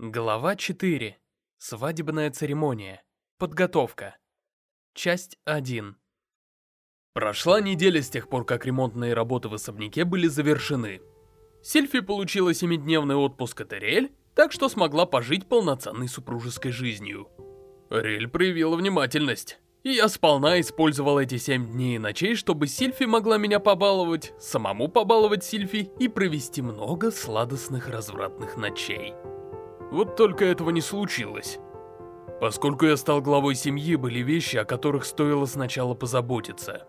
Глава 4. Свадебная церемония. Подготовка. Часть 1. Прошла неделя с тех пор, как ремонтные работы в особняке были завершены. Сильфи получила семидневный отпуск от Ариэль, так что смогла пожить полноценной супружеской жизнью. Ариэль проявила внимательность, и я сполна использовал эти семь дней и ночей, чтобы Сильфи могла меня побаловать, самому побаловать Сильфи и провести много сладостных развратных ночей. Вот только этого не случилось. Поскольку я стал главой семьи, были вещи, о которых стоило сначала позаботиться.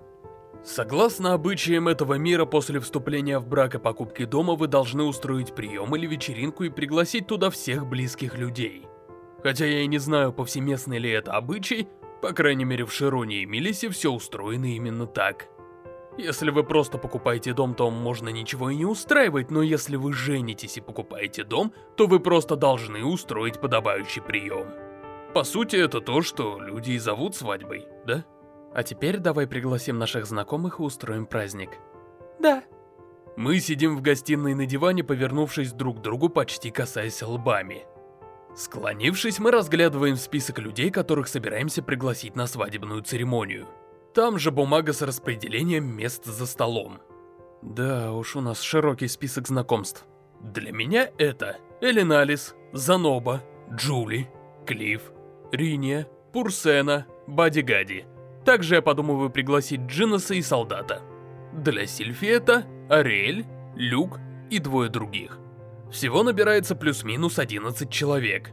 Согласно обычаям этого мира, после вступления в брак и покупки дома вы должны устроить прием или вечеринку и пригласить туда всех близких людей. Хотя я и не знаю, повсеместный ли это обычай, по крайней мере в Широне и Мелисе все устроено именно так. Если вы просто покупаете дом, то можно ничего и не устраивать, но если вы женитесь и покупаете дом, то вы просто должны устроить подобающий прием. По сути, это то, что люди и зовут свадьбой, да? А теперь давай пригласим наших знакомых и устроим праздник. Да. Мы сидим в гостиной на диване, повернувшись друг к другу, почти касаясь лбами. Склонившись, мы разглядываем список людей, которых собираемся пригласить на свадебную церемонию. Там же бумага с распределением мест за столом. Да уж, у нас широкий список знакомств. Для меня это Элиналис, Заноба, Джули, Клифф, Риния, Пурсена, Бадигади. Также я подумываю пригласить Джинаса и Солдата. Для Сильфи это Ариэль, Люк и двое других. Всего набирается плюс-минус 11 человек.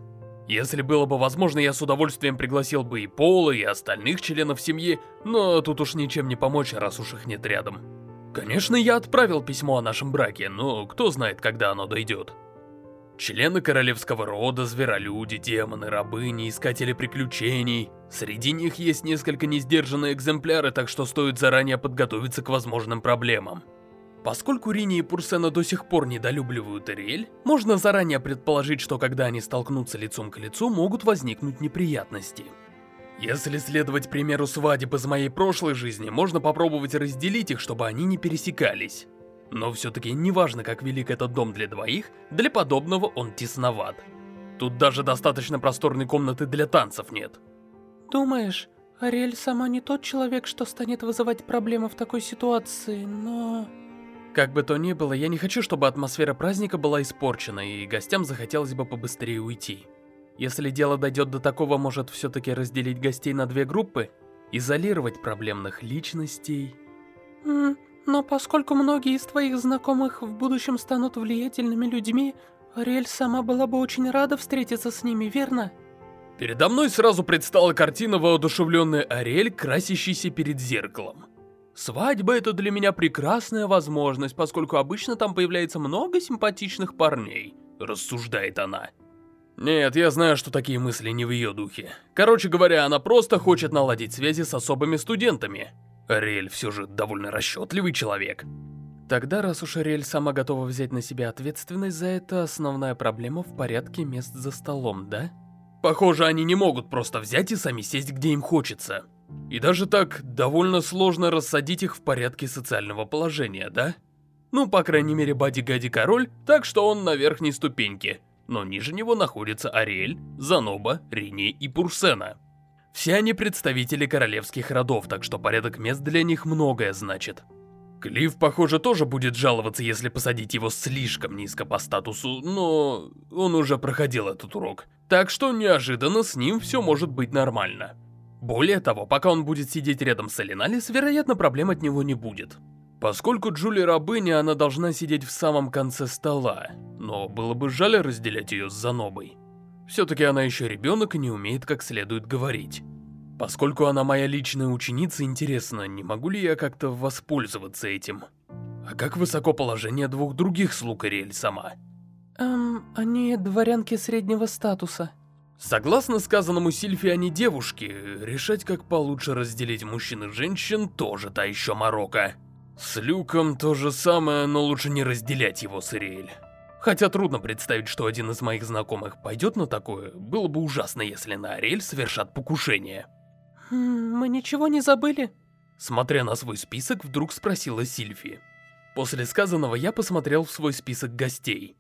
Если было бы возможно, я с удовольствием пригласил бы и Пола, и остальных членов семьи, но тут уж ничем не помочь, раз уж их нет рядом. Конечно, я отправил письмо о нашем браке, но кто знает, когда оно дойдет. Члены королевского рода, зверолюди, демоны, рабыни, искатели приключений. Среди них есть несколько несдержанные экземпляры, так что стоит заранее подготовиться к возможным проблемам. Поскольку Рини и Пурсена до сих пор недолюбливают Эриэль, можно заранее предположить, что когда они столкнутся лицом к лицу, могут возникнуть неприятности. Если следовать примеру свадеб из моей прошлой жизни, можно попробовать разделить их, чтобы они не пересекались. Но все-таки неважно, как велик этот дом для двоих, для подобного он тесноват. Тут даже достаточно просторной комнаты для танцев нет. Думаешь, Ариэль сама не тот человек, что станет вызывать проблемы в такой ситуации, но... Как бы то ни было, я не хочу, чтобы атмосфера праздника была испорчена, и гостям захотелось бы побыстрее уйти. Если дело дойдет до такого, может все-таки разделить гостей на две группы? Изолировать проблемных личностей? Mm, но поскольку многие из твоих знакомых в будущем станут влиятельными людьми, Ариэль сама была бы очень рада встретиться с ними, верно? Передо мной сразу предстала картина воодушевленной Ариэль, красящейся перед зеркалом. Свадьба — это для меня прекрасная возможность, поскольку обычно там появляется много симпатичных парней, рассуждает она. Нет, я знаю, что такие мысли не в ее духе. Короче говоря, она просто хочет наладить связи с особыми студентами. Ариэль все же довольно расчетливый человек. Тогда, раз уж Ариэль сама готова взять на себя ответственность за это, основная проблема в порядке мест за столом, да? Похоже, они не могут просто взять и сами сесть, где им хочется. И даже так, довольно сложно рассадить их в порядке социального положения, да? Ну, по крайней мере, Бади-Гади король, так что он на верхней ступеньке. Но ниже него находятся Ариэль, Заноба, Рини и Пурсена. Все они представители королевских родов, так что порядок мест для них многое значит. Клифф, похоже, тоже будет жаловаться, если посадить его слишком низко по статусу, но он уже проходил этот урок. Так что неожиданно с ним все может быть нормально. Более того, пока он будет сидеть рядом с Элиналис, вероятно, проблем от него не будет. Поскольку Джули рабыня, она должна сидеть в самом конце стола, но было бы жаль разделять ее с Занобой. Все-таки она еще ребенок и не умеет как следует говорить. Поскольку она моя личная ученица, интересно, не могу ли я как-то воспользоваться этим? А как высоко положение двух других слуг Ариэль сама? Эм, они дворянки среднего статуса. Согласно сказанному Сильфи, они девушки. Решать, как получше разделить мужчин и женщин, тоже та еще морока. С Люком то же самое, но лучше не разделять его с Ириэль. Хотя трудно представить, что один из моих знакомых пойдет на такое. Было бы ужасно, если на Ариэль совершат покушение. Хм, мы ничего не забыли? Смотря на свой список, вдруг спросила Сильфи. После сказанного я посмотрел в свой список гостей.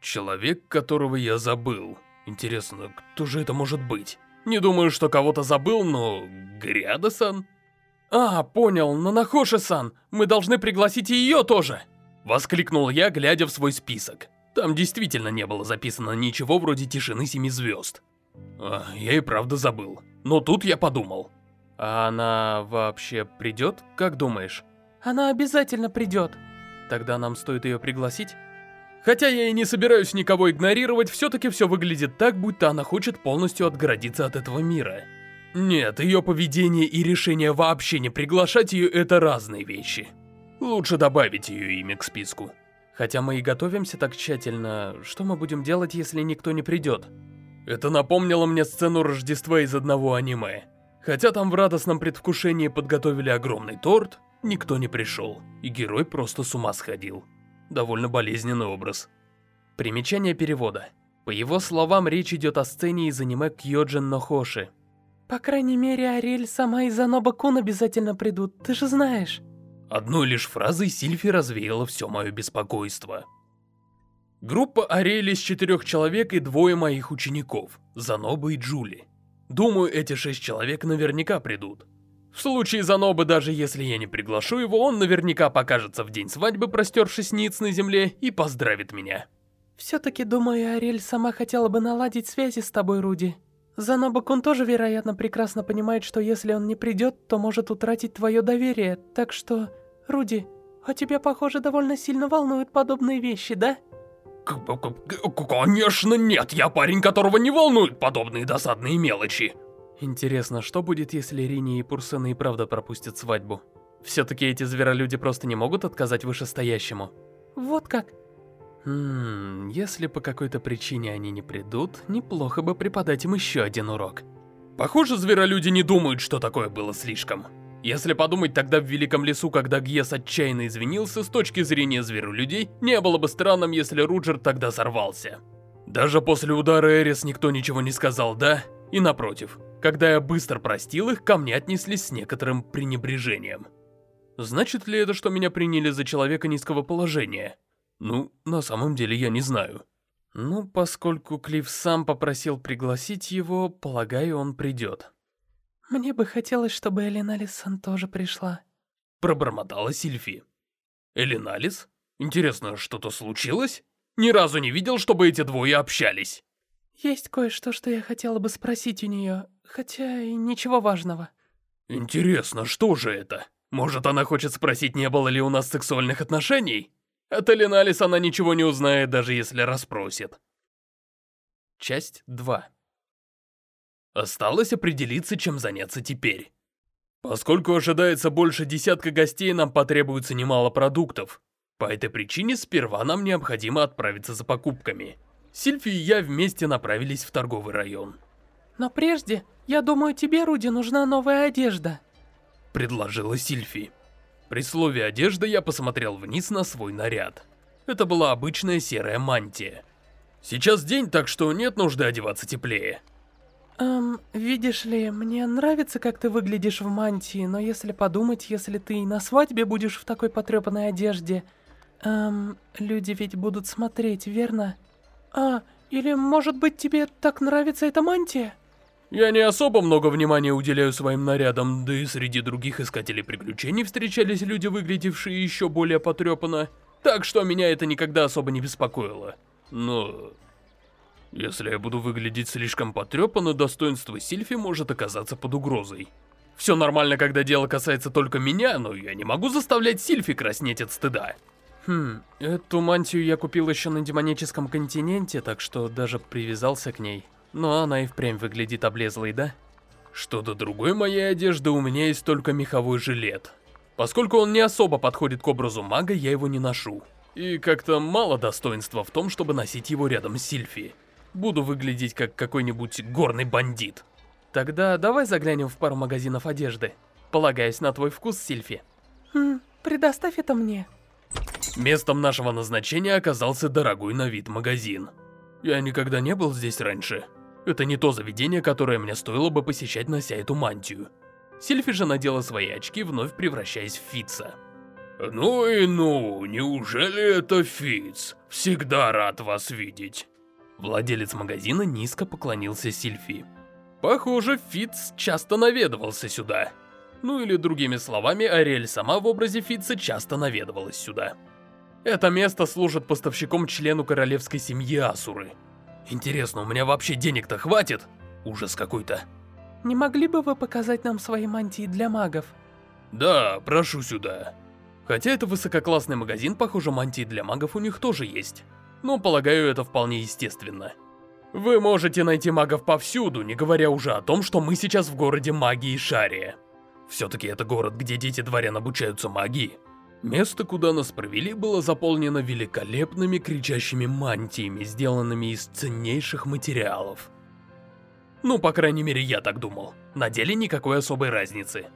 Человек, которого я забыл. Интересно, кто же это может быть? Не думаю, что кого-то забыл, но... Гряда-сан? А, понял, Нанахоши-сан, мы должны пригласить и ее тоже! Воскликнул я, глядя в свой список. Там действительно не было записано ничего вроде тишины семи звезд. А, я и правда забыл. Но тут я подумал. А она вообще придет, как думаешь? Она обязательно придет. Тогда нам стоит ее пригласить? Хотя я и не собираюсь никого игнорировать, все-таки все выглядит так, будто она хочет полностью отгородиться от этого мира. Нет, ее поведение и решение вообще не приглашать ее – это разные вещи. Лучше добавить ее имя к списку. Хотя мы и готовимся так тщательно, что мы будем делать, если никто не придет? Это напомнило мне сцену Рождества из одного аниме. Хотя там в радостном предвкушении подготовили огромный торт, никто не пришел, и герой просто с ума сходил. Довольно болезненный образ. Примечание перевода. По его словам, речь идет о сцене из аниме Кьоджин Нохоши. По крайней мере, Ариэль сама и Заноба Кун обязательно придут, ты же знаешь. Одной лишь фразой Сильфи развеяла все мое беспокойство. Группа Ариэль из четырех человек и двое моих учеников, Заноба и Джули. Думаю, эти шесть человек наверняка придут. В случае Занобы, даже если я не приглашу его, он наверняка покажется в день свадьбы, простершись ниц на земле, и поздравит меня. Все-таки, думаю, Ариэль сама хотела бы наладить связи с тобой, Руди. Заноба-кун тоже, вероятно, прекрасно понимает, что если он не придет, то может утратить твое доверие, так что... Руди, а тебя, похоже, довольно сильно волнуют подобные вещи, да? Конечно нет, я парень, которого не волнуют подобные досадные мелочи. Интересно, что будет, если Рини и Пурсена и правда пропустят свадьбу? Все-таки эти зверолюди просто не могут отказать вышестоящему. Вот как? Хм, если по какой-то причине они не придут, неплохо бы преподать им еще один урок. Похоже, зверолюди не думают, что такое было слишком. Если подумать, тогда в Великом Лесу, когда Гьес отчаянно извинился, с точки зрения зверолюдей, не было бы странным, если Руджер тогда сорвался. Даже после удара Эрис никто ничего не сказал, да? И напротив, когда я быстро простил их, ко мне отнеслись с некоторым пренебрежением. Значит ли это, что меня приняли за человека низкого положения? Ну, на самом деле я не знаю. Ну, поскольку Клифф сам попросил пригласить его, полагаю, он придет. Мне бы хотелось, чтобы Элиналис-сан тоже пришла. Пробормотала Сильфи. Элиналис? Интересно, что-то случилось? Ни разу не видел, чтобы эти двое общались. Есть кое-что, что я хотела бы спросить у нее, хотя и ничего важного. Интересно, что же это? Может, она хочет спросить, не было ли у нас сексуальных отношений? От Элиналис она ничего не узнает, даже если расспросит. Часть 2 Осталось определиться, чем заняться теперь. Поскольку ожидается больше десятка гостей, нам потребуется немало продуктов. По этой причине сперва нам необходимо отправиться за покупками. Сильфи и я вместе направились в торговый район. Но прежде, я думаю, тебе, Руди, нужна новая одежда. Предложила Сильфи. При слове «одежда» я посмотрел вниз на свой наряд. Это была обычная серая мантия. Сейчас день, так что нет нужды одеваться теплее. Эм, видишь ли, мне нравится, как ты выглядишь в мантии, но если подумать, если ты и на свадьбе будешь в такой потрепанной одежде, эм, люди ведь будут смотреть, верно? А, или, может быть, тебе так нравится эта мантия? Я не особо много внимания уделяю своим нарядам, да и среди других искателей приключений встречались люди, выглядевшие еще более потрепанно, так что меня это никогда особо не беспокоило. Но... Если я буду выглядеть слишком потрепанно, достоинство Сильфи может оказаться под угрозой. Все нормально, когда дело касается только меня, но я не могу заставлять Сильфи краснеть от стыда. Хм, эту мантию я купил еще на демоническом континенте, так что даже привязался к ней. Но она и впрямь выглядит облезлой, да? Что до другой моей одежды, у меня есть только меховой жилет. Поскольку он не особо подходит к образу мага, я его не ношу. И как-то мало достоинства в том, чтобы носить его рядом с Сильфи буду выглядеть как какой-нибудь горный бандит. Тогда давай заглянем в пару магазинов одежды. Полагаясь на твой вкус, Сильфи. Хм, предоставь это мне. Местом нашего назначения оказался дорогой на вид магазин. Я никогда не был здесь раньше. Это не то заведение, которое мне стоило бы посещать, нося эту мантию. Сильфи же надела свои очки, вновь превращаясь в Фитца. «Ну и ну, неужели это Фиц? Всегда рад вас видеть». Владелец магазина низко поклонился Сильфи. Похоже, Фитц часто наведывался сюда. Ну или другими словами, Ариэль сама в образе Фитца часто наведывалась сюда. Это место служит поставщиком члену королевской семьи Асуры. Интересно, у меня вообще денег-то хватит? Ужас какой-то. Не могли бы вы показать нам свои мантии для магов? Да, прошу сюда. Хотя это высококлассный магазин, похоже, мантии для магов у них тоже есть. Но, полагаю, это вполне естественно. Вы можете найти магов повсюду, не говоря уже о том, что мы сейчас в городе магии Шария. Все-таки это город, где дети дворян обучаются магии. Место, куда нас провели, было заполнено великолепными кричащими мантиями, сделанными из ценнейших материалов. Ну, по крайней мере, я так думал. На деле никакой особой разницы.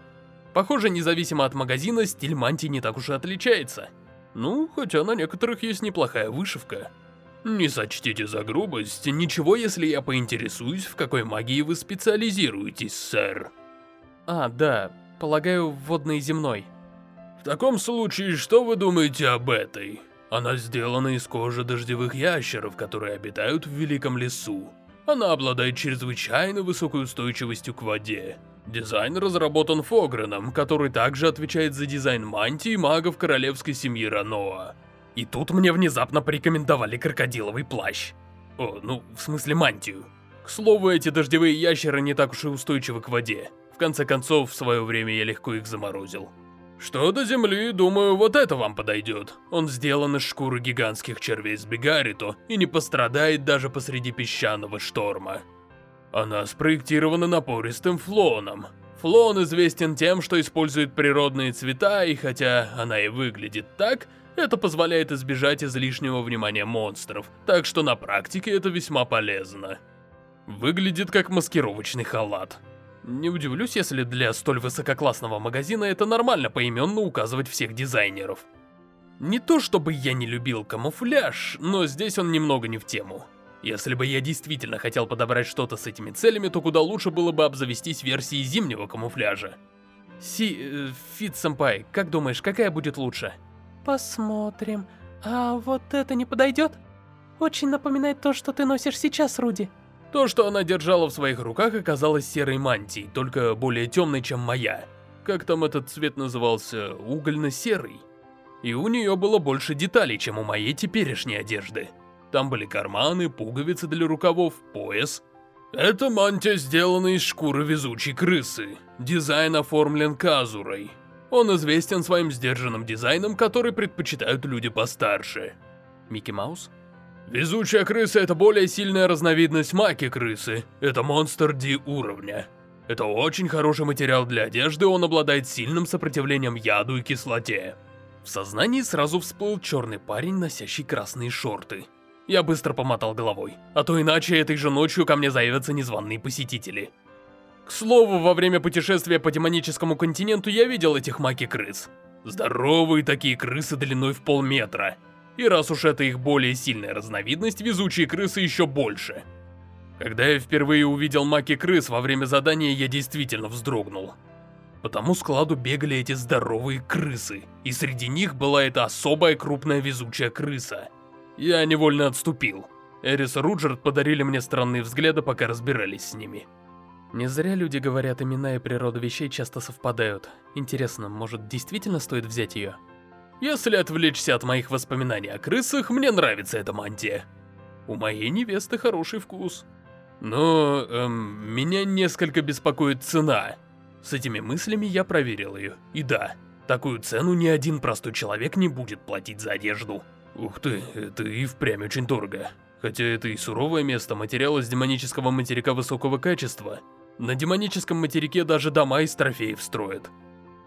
Похоже, независимо от магазина, стиль мантии не так уж и отличается. Ну, хотя на некоторых есть неплохая вышивка. Не сочтите за грубость, ничего, если я поинтересуюсь, в какой магии вы специализируетесь, сэр. А, да, полагаю, водной и земной. В таком случае, что вы думаете об этой? Она сделана из кожи дождевых ящеров, которые обитают в Великом лесу. Она обладает чрезвычайно высокой устойчивостью к воде. Дизайн разработан Фогреном, который также отвечает за дизайн мантии магов королевской семьи Раноа. И тут мне внезапно порекомендовали крокодиловый плащ. О, ну, в смысле мантию. К слову, эти дождевые ящеры не так уж и устойчивы к воде. Конце концов, в свое время я легко их заморозил. Что до земли, думаю, вот это вам подойдет. Он сделан из шкуры гигантских червей с Бегарито и не пострадает даже посреди песчаного шторма. Она спроектирована напористым флоном. Флон известен тем, что использует природные цвета, и хотя она и выглядит так, это позволяет избежать излишнего внимания монстров, так что на практике это весьма полезно. Выглядит как маскировочный халат. Не удивлюсь, если для столь высококлассного магазина это нормально поименно указывать всех дизайнеров. Не то чтобы я не любил камуфляж, но здесь он немного не в тему. Если бы я действительно хотел подобрать что-то с этими целями, то куда лучше было бы обзавестись версией зимнего камуфляжа. Си... Э, Фит-сэмпай, как думаешь, какая будет лучше? Посмотрим. А вот это не подойдет? Очень напоминает то, что ты носишь сейчас, Руди. То, что она держала в своих руках, оказалось серой мантией, только более темной, чем моя. Как там этот цвет назывался? Угольно-серый. И у нее было больше деталей, чем у моей теперешней одежды. Там были карманы, пуговицы для рукавов, пояс. Эта мантия сделана из шкуры везучей крысы. Дизайн оформлен казурой. Он известен своим сдержанным дизайном, который предпочитают люди постарше. Микки Маус? Везучая крыса — это более сильная разновидность маки-крысы. Это монстр D уровня. Это очень хороший материал для одежды, он обладает сильным сопротивлением яду и кислоте. В сознании сразу всплыл черный парень, носящий красные шорты. Я быстро помотал головой, а то иначе этой же ночью ко мне заявятся незваные посетители. К слову, во время путешествия по демоническому континенту я видел этих маки-крыс. Здоровые такие крысы длиной в полметра. И раз уж это их более сильная разновидность, везучие крысы еще больше. Когда я впервые увидел маки-крыс во время задания, я действительно вздрогнул. По тому складу бегали эти здоровые крысы, и среди них была эта особая крупная везучая крыса. Я невольно отступил. Эрис и Руджерт подарили мне странные взгляды, пока разбирались с ними. Не зря люди говорят, имена и природа вещей часто совпадают. Интересно, может действительно стоит взять ее? Если отвлечься от моих воспоминаний о крысах, мне нравится эта мантия. У моей невесты хороший вкус. Но, эм, меня несколько беспокоит цена. С этими мыслями я проверил ее. И да, такую цену ни один простой человек не будет платить за одежду. Ух ты, это и впрямь очень дорого. Хотя это и суровое место, материал из демонического материка высокого качества. На демоническом материке даже дома из трофеев строят.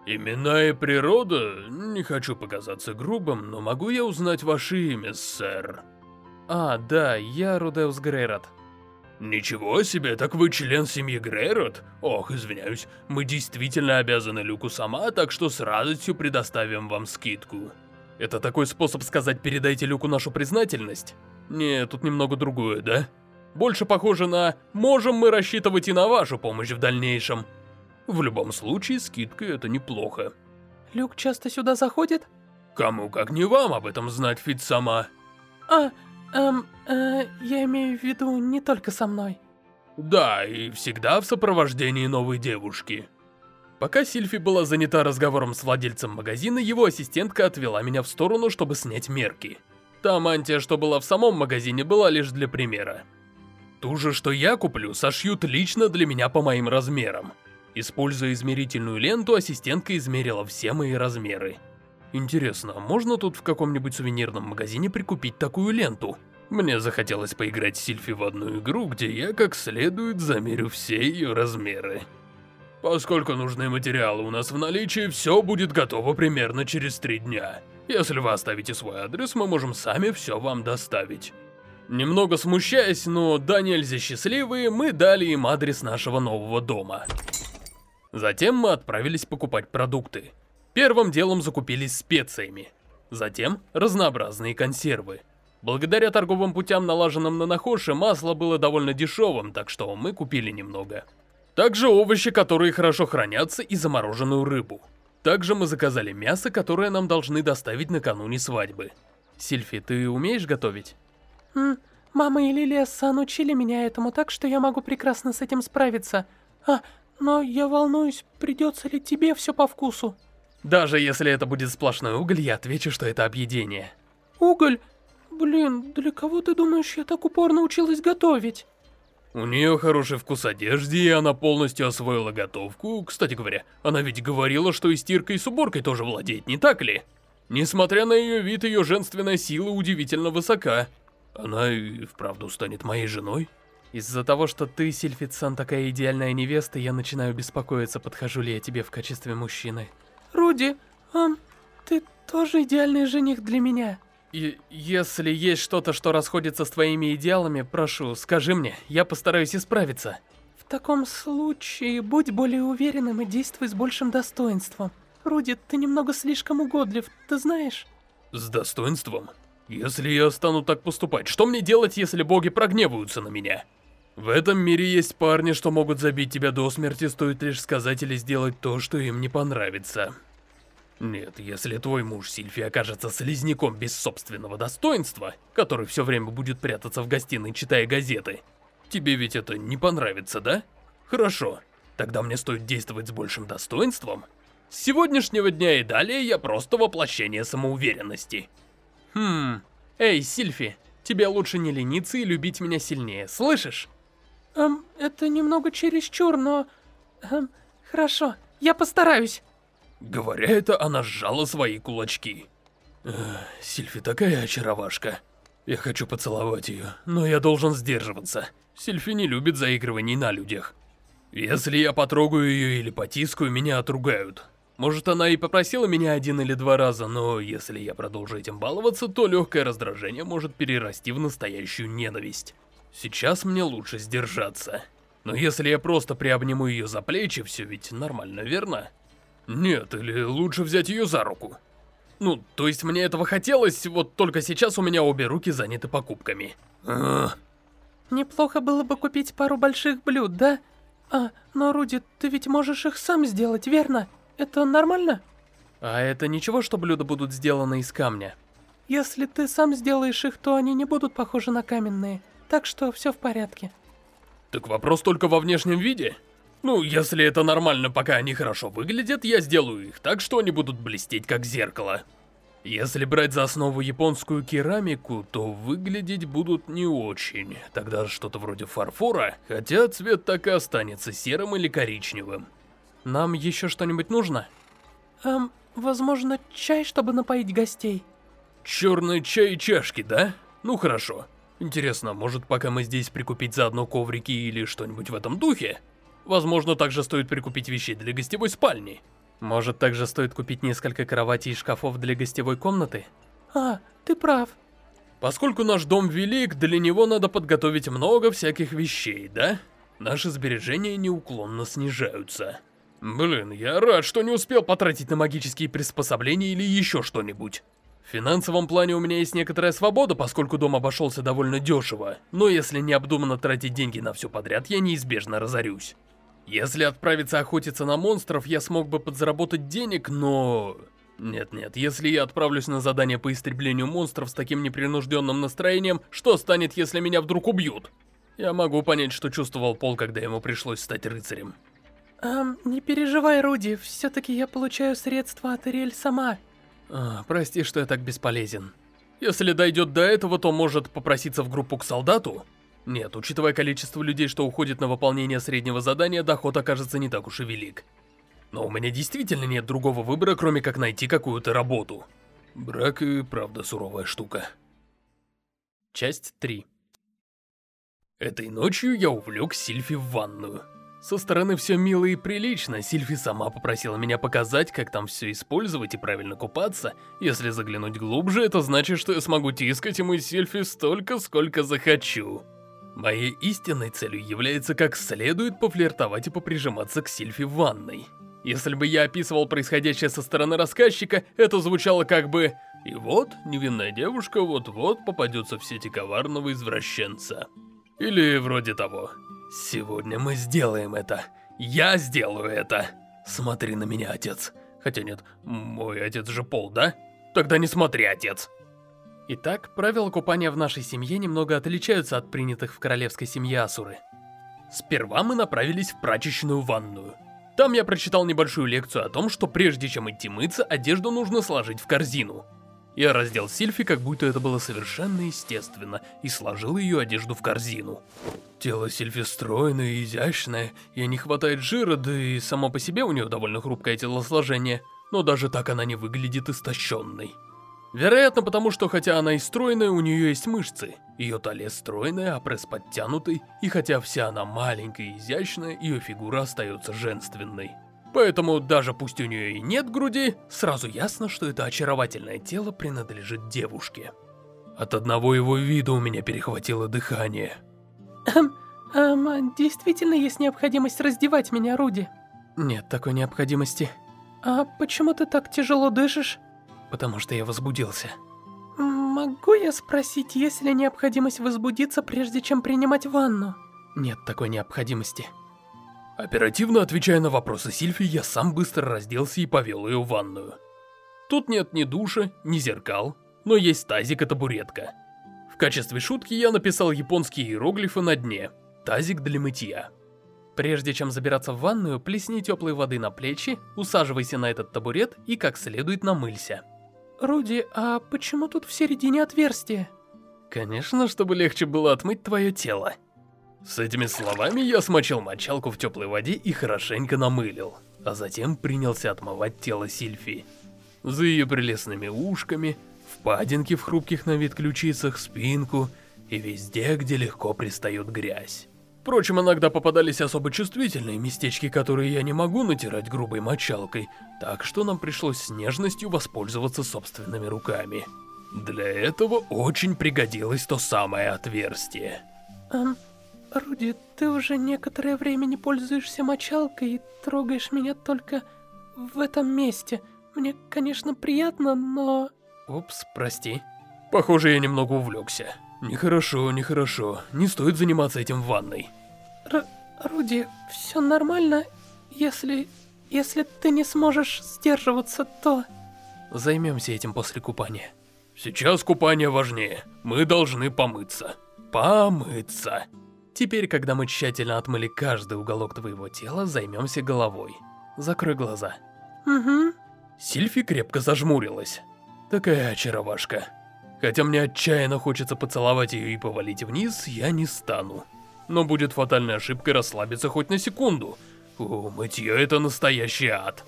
«Имена и природа? Не хочу показаться грубым, но могу я узнать ваше имя, сэр?» «А, да, я Рудеус Грейрот». «Ничего себе, так вы член семьи Грейрот? Ох, извиняюсь, мы действительно обязаны Люку сама, так что с радостью предоставим вам скидку». «Это такой способ сказать «передайте Люку нашу признательность»?» Не, тут немного другое, да? Больше похоже на «можем мы рассчитывать и на вашу помощь в дальнейшем». В любом случае, скидка это неплохо. Люк часто сюда заходит? Кому как не вам об этом знать, Фит сама. А, Эм, э, я имею в виду не только со мной. Да, и всегда в сопровождении новой девушки. Пока Сильфи была занята разговором с владельцем магазина, его ассистентка отвела меня в сторону, чтобы снять мерки. Та мантия, что была в самом магазине, была лишь для примера. Ту же, что я куплю, сошьют лично для меня по моим размерам. Используя измерительную ленту, ассистентка измерила все мои размеры. Интересно, можно тут в каком-нибудь сувенирном магазине прикупить такую ленту? Мне захотелось поиграть с Сильфи в одну игру, где я как следует замерю все ее размеры. Поскольку нужны материалы у нас в наличии, все будет готово примерно через три дня. Если вы оставите свой адрес, мы можем сами все вам доставить. Немного смущаясь, но да нельзя счастливые, мы дали им адрес нашего нового дома. Затем мы отправились покупать продукты. Первым делом закупились специями. Затем разнообразные консервы. Благодаря торговым путям, налаженным на Нахоше, масло было довольно дешевым, так что мы купили немного. Также овощи, которые хорошо хранятся, и замороженную рыбу. Также мы заказали мясо, которое нам должны доставить накануне свадьбы. Сильфи, ты умеешь готовить? М мама и Лилия-сан учили меня этому, так что я могу прекрасно с этим справиться. А, но я волнуюсь, придется ли тебе все по вкусу. Даже если это будет сплошной уголь, я отвечу, что это объедение. Уголь? Блин, для кого ты думаешь, я так упорно училась готовить? У нее хороший вкус одежды, и она полностью освоила готовку. Кстати говоря, она ведь говорила, что и стиркой, и с уборкой тоже владеет, не так ли? Несмотря на ее вид, ее женственная сила удивительно высока. Она и вправду станет моей женой? Из-за того, что ты, Сильфицан, такая идеальная невеста, я начинаю беспокоиться, подхожу ли я тебе в качестве мужчины. Руди, ам, ты тоже идеальный жених для меня. И если есть что-то, что расходится с твоими идеалами, прошу, скажи мне, я постараюсь исправиться. В таком случае, будь более уверенным и действуй с большим достоинством. Руди, ты немного слишком угодлив, ты знаешь? С достоинством? Если я стану так поступать, что мне делать, если боги прогневаются на меня? В этом мире есть парни, что могут забить тебя до смерти, стоит лишь сказать или сделать то, что им не понравится. Нет, если твой муж Сильфи окажется слизняком без собственного достоинства, который все время будет прятаться в гостиной, читая газеты, тебе ведь это не понравится, да? Хорошо, тогда мне стоит действовать с большим достоинством. С сегодняшнего дня и далее я просто воплощение самоуверенности. Хм, эй, Сильфи, тебе лучше не лениться и любить меня сильнее, слышишь? Эм, это немного чересчур, но... Эм, хорошо, я постараюсь. Говоря это, она сжала свои кулачки. Эх, Сильфи такая очаровашка. Я хочу поцеловать ее, но я должен сдерживаться. Сильфи не любит заигрываний на людях. Если я потрогаю ее или потискаю, меня отругают. Может, она и попросила меня один или два раза, но если я продолжу этим баловаться, то легкое раздражение может перерасти в настоящую ненависть. Сейчас мне лучше сдержаться. Но если я просто приобниму ее за плечи, все ведь нормально, верно? Нет, или лучше взять ее за руку. Ну, то есть мне этого хотелось, вот только сейчас у меня обе руки заняты покупками. А... Неплохо было бы купить пару больших блюд, да? А, но, Руди, ты ведь можешь их сам сделать, верно? Это нормально? А это ничего, что блюда будут сделаны из камня? Если ты сам сделаешь их, то они не будут похожи на каменные. Так что все в порядке. Так вопрос только во внешнем виде? Ну, если это нормально, пока они хорошо выглядят, я сделаю их так, что они будут блестеть как зеркало. Если брать за основу японскую керамику, то выглядеть будут не очень. Тогда что-то вроде фарфора, хотя цвет так и останется серым или коричневым. Нам еще что-нибудь нужно? Эм, возможно, чай, чтобы напоить гостей. Черный чай и чашки, да? Ну хорошо. Интересно, может пока мы здесь прикупить заодно коврики или что-нибудь в этом духе? Возможно, также стоит прикупить вещи для гостевой спальни. Может, также стоит купить несколько кроватей и шкафов для гостевой комнаты? А, ты прав. Поскольку наш дом велик, для него надо подготовить много всяких вещей, да? Наши сбережения неуклонно снижаются. Блин, я рад, что не успел потратить на магические приспособления или еще что-нибудь. В финансовом плане у меня есть некоторая свобода, поскольку дом обошелся довольно дешево. Но если необдуманно тратить деньги на все подряд, я неизбежно разорюсь. Если отправиться охотиться на монстров, я смог бы подзаработать денег, но... Нет-нет, если я отправлюсь на задание по истреблению монстров с таким непринужденным настроением, что станет, если меня вдруг убьют? Я могу понять, что чувствовал Пол, когда ему пришлось стать рыцарем. Эм, не переживай, Руди, все-таки я получаю средства от Ириэль сама. А, прости, что я так бесполезен. Если дойдет до этого, то может попроситься в группу к солдату? Нет, учитывая количество людей, что уходит на выполнение среднего задания, доход окажется не так уж и велик. Но у меня действительно нет другого выбора, кроме как найти какую-то работу. Брак и правда суровая штука. Часть 3 Этой ночью я увлек Сильфи в ванную. Со стороны все мило и прилично, Сильфи сама попросила меня показать, как там все использовать и правильно купаться. Если заглянуть глубже, это значит, что я смогу тискать ему Сильфи столько, сколько захочу. Моей истинной целью является как следует пофлиртовать и поприжиматься к Сильфи в ванной. Если бы я описывал происходящее со стороны рассказчика, это звучало как бы «И вот, невинная девушка вот-вот попадется в сети коварного извращенца». Или вроде того. Сегодня мы сделаем это. Я сделаю это. Смотри на меня, отец. Хотя нет, мой отец же Пол, да? Тогда не смотри, отец. Итак, правила купания в нашей семье немного отличаются от принятых в королевской семье Асуры. Сперва мы направились в прачечную ванную. Там я прочитал небольшую лекцию о том, что прежде чем идти мыться, одежду нужно сложить в корзину. Я раздел Сильфи, как будто это было совершенно естественно, и сложил ее одежду в корзину. Тело Сильфи стройное и изящное, ей не хватает жира, да и само по себе у нее довольно хрупкое телосложение, но даже так она не выглядит истощенной. Вероятно, потому что хотя она и стройная, у нее есть мышцы. Ее талия стройная, а пресс подтянутый, и хотя вся она маленькая и изящная, ее фигура остается женственной. Поэтому даже пусть у нее и нет груди, сразу ясно, что это очаровательное тело принадлежит девушке. От одного его вида у меня перехватило дыхание. Эм, эм, действительно есть необходимость раздевать меня, Руди? Нет такой необходимости. А почему ты так тяжело дышишь? Потому что я возбудился. Могу я спросить, есть ли необходимость возбудиться, прежде чем принимать ванну? Нет такой необходимости. Оперативно отвечая на вопросы Сильфи, я сам быстро разделся и повел ее в ванную. Тут нет ни душа, ни зеркал, но есть тазик и табуретка. В качестве шутки я написал японские иероглифы на дне. Тазик для мытья. Прежде чем забираться в ванную, плесни теплой воды на плечи, усаживайся на этот табурет и как следует намылься. Руди, а почему тут в середине отверстие? Конечно, чтобы легче было отмыть твое тело. С этими словами я смочил мочалку в теплой воде и хорошенько намылил, а затем принялся отмывать тело Сильфи. За ее прелестными ушками, впадинки в хрупких на вид ключицах, спинку и везде, где легко пристает грязь. Впрочем, иногда попадались особо чувствительные местечки, которые я не могу натирать грубой мочалкой, так что нам пришлось с нежностью воспользоваться собственными руками. Для этого очень пригодилось то самое отверстие. Эм, Руди, ты уже некоторое время не пользуешься мочалкой и трогаешь меня только в этом месте. Мне, конечно, приятно, но... Упс, прости. Похоже, я немного увлекся. Нехорошо, нехорошо. Не стоит заниматься этим в ванной. Р Руди, все нормально, если... Если ты не сможешь сдерживаться, то... Займемся этим после купания. Сейчас купание важнее. Мы должны помыться. Помыться. Теперь, когда мы тщательно отмыли каждый уголок твоего тела, займемся головой. Закрой глаза. Угу. Сильфи крепко зажмурилась. Такая очаровашка. Хотя мне отчаянно хочется поцеловать ее и повалить вниз, я не стану. Но будет фатальной ошибкой расслабиться хоть на секунду. О, мытье это настоящий ад.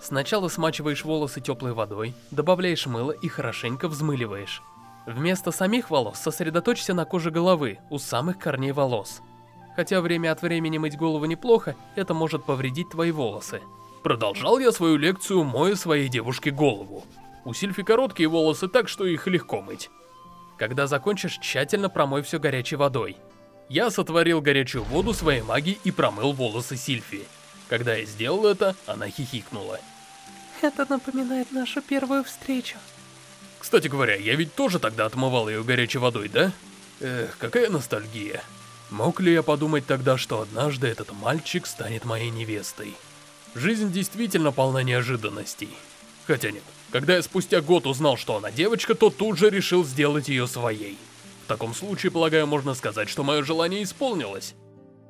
Сначала смачиваешь волосы теплой водой, добавляешь мыло и хорошенько взмыливаешь. Вместо самих волос сосредоточься на коже головы, у самых корней волос. Хотя время от времени мыть голову неплохо, это может повредить твои волосы. Продолжал я свою лекцию, моя своей девушке голову. У Сильфи короткие волосы, так что их легко мыть. Когда закончишь, тщательно промой все горячей водой. Я сотворил горячую воду своей магией и промыл волосы Сильфи. Когда я сделал это, она хихикнула. Это напоминает нашу первую встречу. Кстати говоря, я ведь тоже тогда отмывал ее горячей водой, да? Эх, какая ностальгия. Мог ли я подумать тогда, что однажды этот мальчик станет моей невестой? Жизнь действительно полна неожиданностей. Хотя нет, когда я спустя год узнал, что она девочка, то тут же решил сделать ее своей. В таком случае, полагаю, можно сказать, что мое желание исполнилось.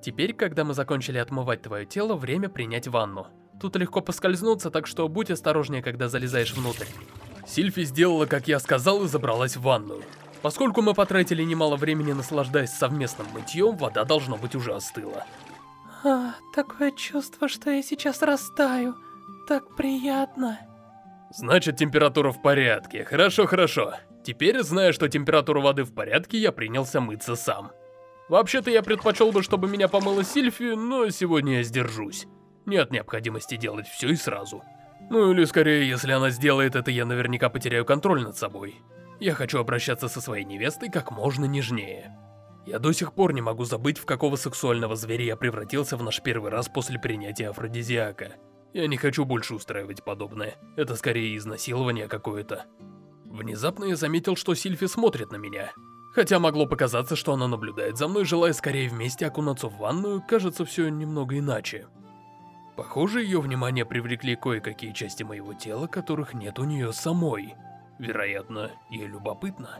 Теперь, когда мы закончили отмывать твое тело, время принять ванну. Тут легко поскользнуться, так что будь осторожнее, когда залезаешь внутрь. Сильфи сделала, как я сказал, и забралась в ванную. Поскольку мы потратили немало времени, наслаждаясь совместным мытьем, вода, должно быть, уже остыла. А, такое чувство, что я сейчас растаю. Так приятно. Значит, температура в порядке. Хорошо, хорошо. Теперь, зная, что температура воды в порядке, я принялся мыться сам. Вообще-то я предпочел бы, чтобы меня помыла Сильфи, но сегодня я сдержусь. Нет необходимости делать все и сразу. Ну или скорее, если она сделает это, я наверняка потеряю контроль над собой. Я хочу обращаться со своей невестой как можно нежнее. Я до сих пор не могу забыть, в какого сексуального зверя я превратился в наш первый раз после принятия афродизиака. Я не хочу больше устраивать подобное. Это скорее изнасилование какое-то. Внезапно я заметил, что Сильфи смотрит на меня. Хотя могло показаться, что она наблюдает за мной, желая скорее вместе окунуться в ванную, кажется, все немного иначе. Похоже, ее внимание привлекли кое-какие части моего тела, которых нет у нее самой. Вероятно, ей любопытно.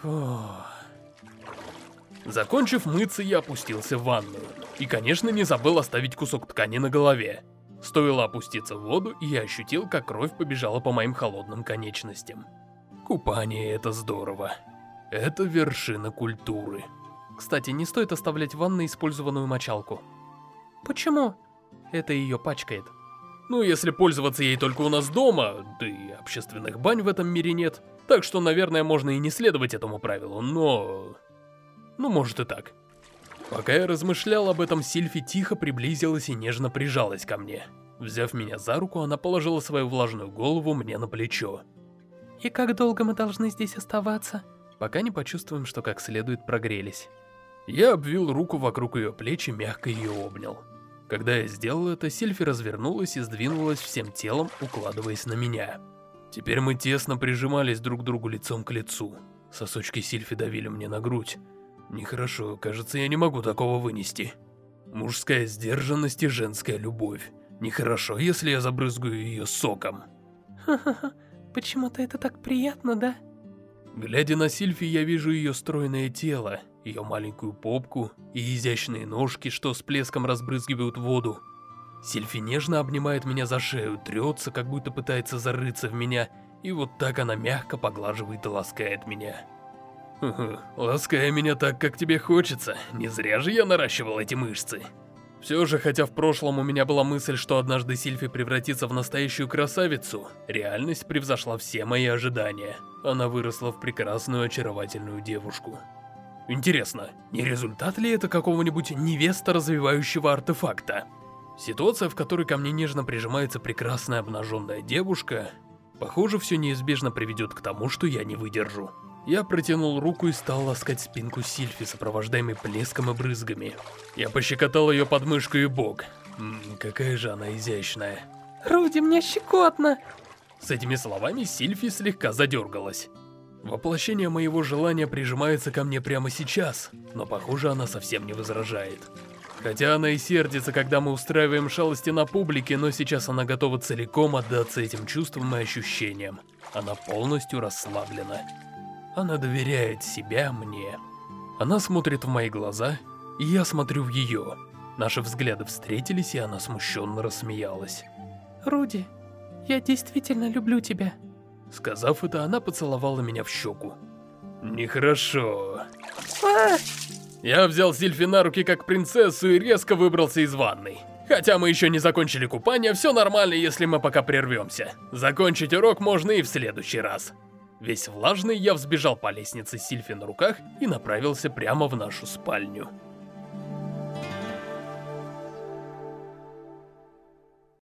Фух. Закончив мыться, я опустился в ванную. И, конечно, не забыл оставить кусок ткани на голове. Стоило опуститься в воду, и я ощутил, как кровь побежала по моим холодным конечностям. Купание — это здорово. Это вершина культуры. Кстати, не стоит оставлять в ванной использованную мочалку. Почему? Это ее пачкает. Ну, если пользоваться ей только у нас дома, да и общественных бань в этом мире нет, так что, наверное, можно и не следовать этому правилу, но... Ну, может и так. Пока я размышлял об этом, Сильфи тихо приблизилась и нежно прижалась ко мне. Взяв меня за руку, она положила свою влажную голову мне на плечо. «И как долго мы должны здесь оставаться?» Пока не почувствуем, что как следует прогрелись. Я обвил руку вокруг ее плеч и мягко ее обнял. Когда я сделал это, Сильфи развернулась и сдвинулась всем телом, укладываясь на меня. Теперь мы тесно прижимались друг к другу лицом к лицу. Сосочки Сильфи давили мне на грудь. Нехорошо, кажется, я не могу такого вынести. Мужская сдержанность и женская любовь. Нехорошо, если я забрызгаю ее соком. Ха-ха-ха, почему-то это так приятно, да? Глядя на Сильфи, я вижу ее стройное тело, ее маленькую попку и изящные ножки, что с плеском разбрызгивают воду. Сильфи нежно обнимает меня за шею, трется, как будто пытается зарыться в меня, и вот так она мягко поглаживает и ласкает меня. лаская меня так, как тебе хочется, не зря же я наращивал эти мышцы. Все же, хотя в прошлом у меня была мысль, что однажды Сильфи превратится в настоящую красавицу, реальность превзошла все мои ожидания. Она выросла в прекрасную очаровательную девушку. Интересно, не результат ли это какого-нибудь невеста развивающего артефакта? Ситуация, в которой ко мне нежно прижимается прекрасная обнаженная девушка, похоже, все неизбежно приведет к тому, что я не выдержу. Я протянул руку и стал ласкать спинку Сильфи, сопровождаемой плеском и брызгами. Я пощекотал ее подмышку и бок. М -м, какая же она изящная. Руди, мне щекотно. С этими словами Сильфи слегка задергалась. Воплощение моего желания прижимается ко мне прямо сейчас, но похоже она совсем не возражает. Хотя она и сердится, когда мы устраиваем шалости на публике, но сейчас она готова целиком отдаться этим чувствам и ощущениям. Она полностью расслаблена. Она доверяет себя мне. Она смотрит в мои глаза, и я смотрю в ее. Наши взгляды встретились, и она смущенно рассмеялась. «Руди, я действительно люблю тебя». Сказав это, она поцеловала меня в щеку. Нехорошо. А! Я взял Сильфи на руки как принцессу и резко выбрался из ванной. Хотя мы еще не закончили купание, все нормально, если мы пока прервемся. Закончить урок можно и в следующий раз. Весь влажный, я взбежал по лестнице Сильфи на руках и направился прямо в нашу спальню.